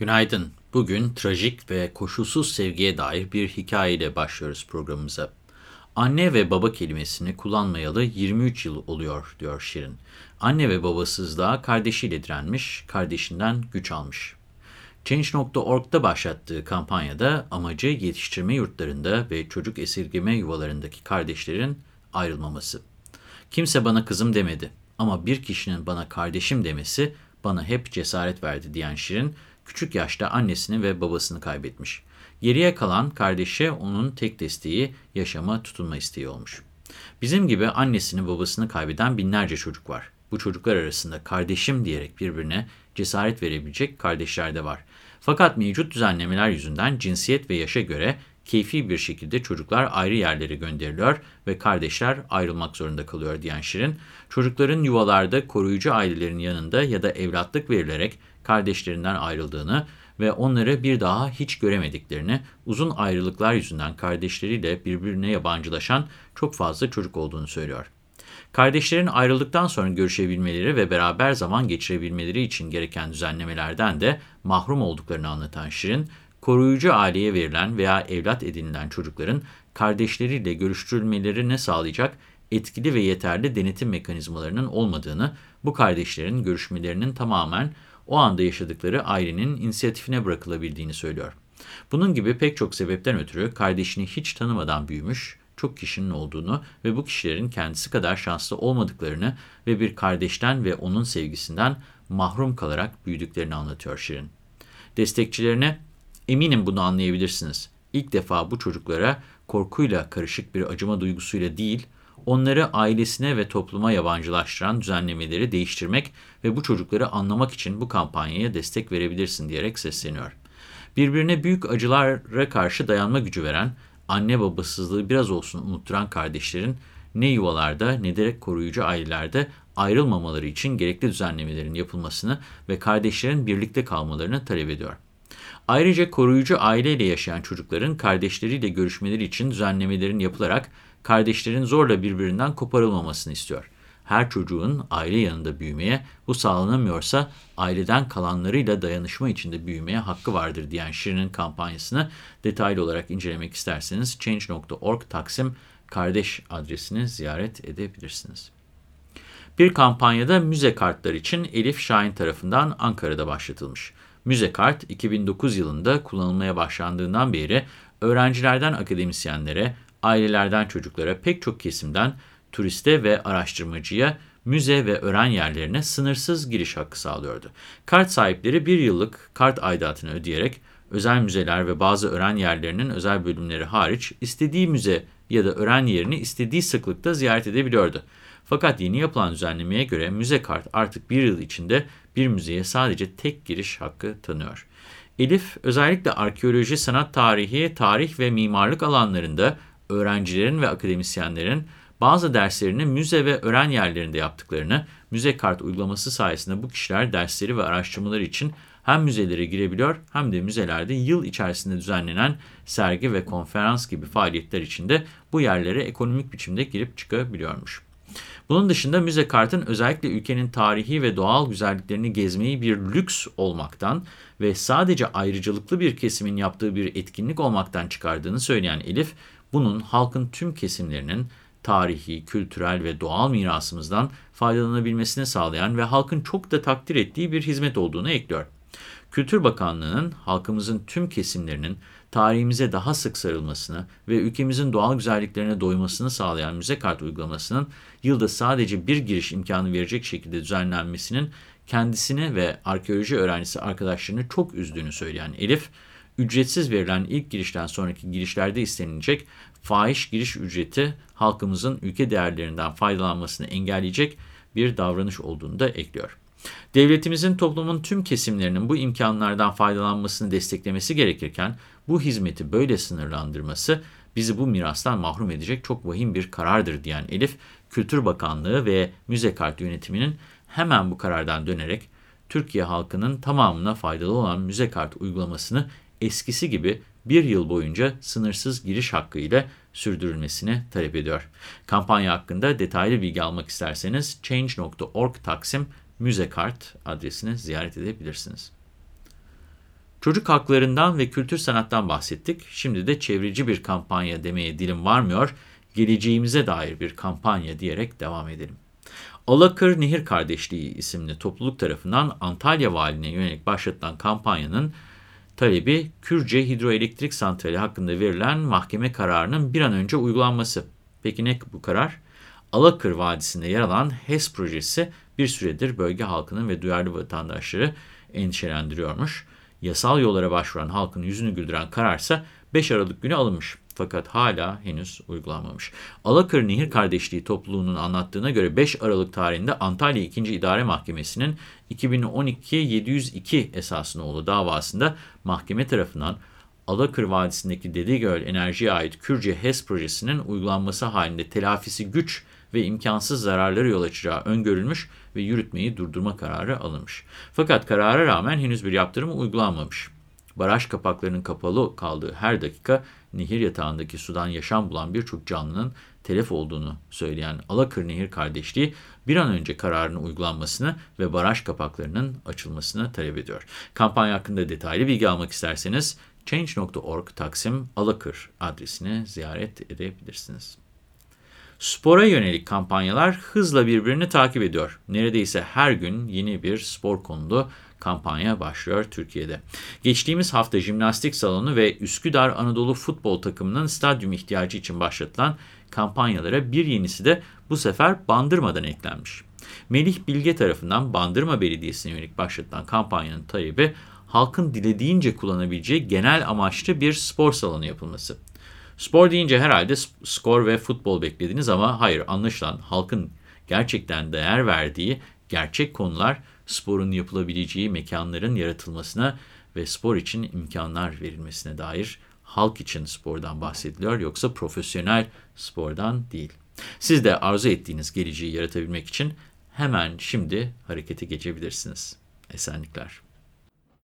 Günaydın. Bugün trajik ve koşulsuz sevgiye dair bir hikayeyle başlıyoruz programımıza. Anne ve baba kelimesini kullanmayalı 23 yıl oluyor, diyor Şirin. Anne ve babasızlığa kardeşiyle direnmiş, kardeşinden güç almış. Change.org'da başlattığı kampanyada amacı yetiştirme yurtlarında ve çocuk esirgeme yuvalarındaki kardeşlerin ayrılmaması. Kimse bana kızım demedi ama bir kişinin bana kardeşim demesi bana hep cesaret verdi diyen Şirin, küçük yaşta annesini ve babasını kaybetmiş. Geriye kalan kardeşi onun tek desteği, yaşama tutunma isteği olmuş. Bizim gibi annesini babasını kaybeden binlerce çocuk var. Bu çocuklar arasında kardeşim diyerek birbirine cesaret verebilecek kardeşler de var. Fakat mevcut düzenlemeler yüzünden cinsiyet ve yaşa göre keyfi bir şekilde çocuklar ayrı yerlere gönderiliyor ve kardeşler ayrılmak zorunda kalıyor diyen Şirin, çocukların yuvalarda koruyucu ailelerin yanında ya da evlatlık verilerek kardeşlerinden ayrıldığını ve onları bir daha hiç göremediklerini, uzun ayrılıklar yüzünden kardeşleriyle birbirine yabancılaşan çok fazla çocuk olduğunu söylüyor. Kardeşlerin ayrıldıktan sonra görüşebilmeleri ve beraber zaman geçirebilmeleri için gereken düzenlemelerden de mahrum olduklarını anlatan Şirin, koruyucu aileye verilen veya evlat edinilen çocukların kardeşleriyle görüştürülmelerini sağlayacak etkili ve yeterli denetim mekanizmalarının olmadığını, bu kardeşlerin görüşmelerinin tamamen o anda yaşadıkları ailenin inisiyatifine bırakılabildiğini söylüyor. Bunun gibi pek çok sebepten ötürü kardeşini hiç tanımadan büyümüş, çok kişinin olduğunu ve bu kişilerin kendisi kadar şanslı olmadıklarını ve bir kardeşten ve onun sevgisinden mahrum kalarak büyüdüklerini anlatıyor Şirin. Destekçilerine, eminim bunu anlayabilirsiniz. İlk defa bu çocuklara korkuyla karışık bir acıma duygusuyla değil, onları ailesine ve topluma yabancılaştıran düzenlemeleri değiştirmek ve bu çocukları anlamak için bu kampanyaya destek verebilirsin diyerek sesleniyor. Birbirine büyük acılara karşı dayanma gücü veren, anne babasızlığı biraz olsun unutturan kardeşlerin ne yuvalarda ne de koruyucu ailelerde ayrılmamaları için gerekli düzenlemelerin yapılmasını ve kardeşlerin birlikte kalmalarını talep ediyor. Ayrıca koruyucu aileyle yaşayan çocukların kardeşleriyle görüşmeleri için düzenlemelerin yapılarak kardeşlerin zorla birbirinden koparılmamasını istiyor. Her çocuğun aile yanında büyümeye, bu sağlanamıyorsa aileden kalanlarıyla dayanışma içinde büyümeye hakkı vardır diyen Şirin'in kampanyasını detaylı olarak incelemek isterseniz change.org Taksim Kardeş adresini ziyaret edebilirsiniz. Bir kampanyada müze kartları için Elif Şahin tarafından Ankara'da başlatılmış. Müze kart 2009 yılında kullanılmaya başlandığından beri öğrencilerden akademisyenlere, ailelerden çocuklara pek çok kesimden turiste ve araştırmacıya müze ve öğren yerlerine sınırsız giriş hakkı sağlıyordu. Kart sahipleri bir yıllık kart aidatını ödeyerek özel müzeler ve bazı öğren yerlerinin özel bölümleri hariç istediği müze ya da öğren yerini istediği sıklıkta ziyaret edebiliyordu. Fakat yeni yapılan düzenlemeye göre müze kart artık bir yıl içinde bir müzeye sadece tek giriş hakkı tanıyor. Elif özellikle arkeoloji, sanat tarihi, tarih ve mimarlık alanlarında öğrencilerin ve akademisyenlerin bazı derslerini müze ve öğren yerlerinde yaptıklarını, müze kart uygulaması sayesinde bu kişiler dersleri ve araştırmaları için hem müzelere girebiliyor hem de müzelerde yıl içerisinde düzenlenen sergi ve konferans gibi faaliyetler içinde bu yerlere ekonomik biçimde girip çıkabiliyormuş. Bunun dışında müze kartın özellikle ülkenin tarihi ve doğal güzelliklerini gezmeyi bir lüks olmaktan ve sadece ayrıcalıklı bir kesimin yaptığı bir etkinlik olmaktan çıkardığını söyleyen Elif, bunun halkın tüm kesimlerinin tarihi, kültürel ve doğal mirasımızdan faydalanabilmesini sağlayan ve halkın çok da takdir ettiği bir hizmet olduğunu ekliyor. Kültür Bakanlığı'nın halkımızın tüm kesimlerinin tarihimize daha sık sarılmasını ve ülkemizin doğal güzelliklerine doymasını sağlayan müze kart uygulamasının yılda sadece bir giriş imkanı verecek şekilde düzenlenmesinin kendisini ve arkeoloji öğrencisi arkadaşlarını çok üzdüğünü söyleyen Elif, ücretsiz verilen ilk girişten sonraki girişlerde istenilecek fahiş giriş ücreti halkımızın ülke değerlerinden faydalanmasını engelleyecek bir davranış olduğunu da ekliyor. Devletimizin toplumun tüm kesimlerinin bu imkanlardan faydalanmasını desteklemesi gerekirken bu hizmeti böyle sınırlandırması bizi bu mirastan mahrum edecek çok vahim bir karardır diyen Elif, Kültür Bakanlığı ve Müze Kart yönetiminin hemen bu karardan dönerek Türkiye halkının tamamına faydalı olan müze kart uygulamasını eskisi gibi bir yıl boyunca sınırsız giriş hakkı ile sürdürülmesini talep ediyor. Kampanya hakkında detaylı bilgi almak isterseniz change.org Taksim Müze Kart adresini ziyaret edebilirsiniz. Çocuk haklarından ve kültür sanattan bahsettik. Şimdi de çevreci bir kampanya demeye dilim varmıyor. Geleceğimize dair bir kampanya diyerek devam edelim. Alakır Nehir Kardeşliği isimli topluluk tarafından Antalya Valiliğine yönelik başlatılan kampanyanın talebi Kürce Hidroelektrik Santrali hakkında verilen mahkeme kararının bir an önce uygulanması. Peki ne bu karar? Alakır Vadisi'nde yer alan HES projesi bir süredir bölge halkının ve duyarlı vatandaşları endişelendiriyormuş. Yasal yollara başvuran halkın yüzünü güldüren kararsa 5 Aralık günü alınmış fakat hala henüz uygulanmamış. Alakır Nehir Kardeşliği topluluğunun anlattığına göre 5 Aralık tarihinde Antalya 2. İdare Mahkemesi'nin 2012-702 esasına davasında mahkeme tarafından Alakır Vadisi'ndeki Dedigöl Enerji'ye ait Kürce HES projesinin uygulanması halinde telafisi güç ve imkansız zararları yol açacağı öngörülmüş ve yürütmeyi durdurma kararı alınmış. Fakat karara rağmen henüz bir yaptırım uygulanmamış. Baraj kapaklarının kapalı kaldığı her dakika nehir yatağındaki sudan yaşam bulan birçok canlının telef olduğunu söyleyen Alakır Nehir Kardeşliği bir an önce kararının uygulanmasını ve baraj kapaklarının açılmasını talep ediyor. Kampanya hakkında detaylı bilgi almak isterseniz Change.org Taksim Alakır adresini ziyaret edebilirsiniz. Spora yönelik kampanyalar hızla birbirini takip ediyor. Neredeyse her gün yeni bir spor konulu kampanya başlıyor Türkiye'de. Geçtiğimiz hafta jimnastik salonu ve Üsküdar Anadolu futbol takımının stadyum ihtiyacı için başlatılan kampanyalara bir yenisi de bu sefer Bandırma'dan eklenmiş. Melih Bilge tarafından Bandırma Belediyesi'ne yönelik başlatılan kampanyanın talebi halkın dilediğince kullanabileceği genel amaçlı bir spor salonu yapılması. Spor deyince herhalde skor ve futbol beklediniz ama hayır anlaşılan halkın gerçekten değer verdiği gerçek konular sporun yapılabileceği mekanların yaratılmasına ve spor için imkanlar verilmesine dair halk için spordan bahsediliyor yoksa profesyonel spordan değil. Siz de arzu ettiğiniz geleceği yaratabilmek için hemen şimdi harekete geçebilirsiniz. Esenlikler.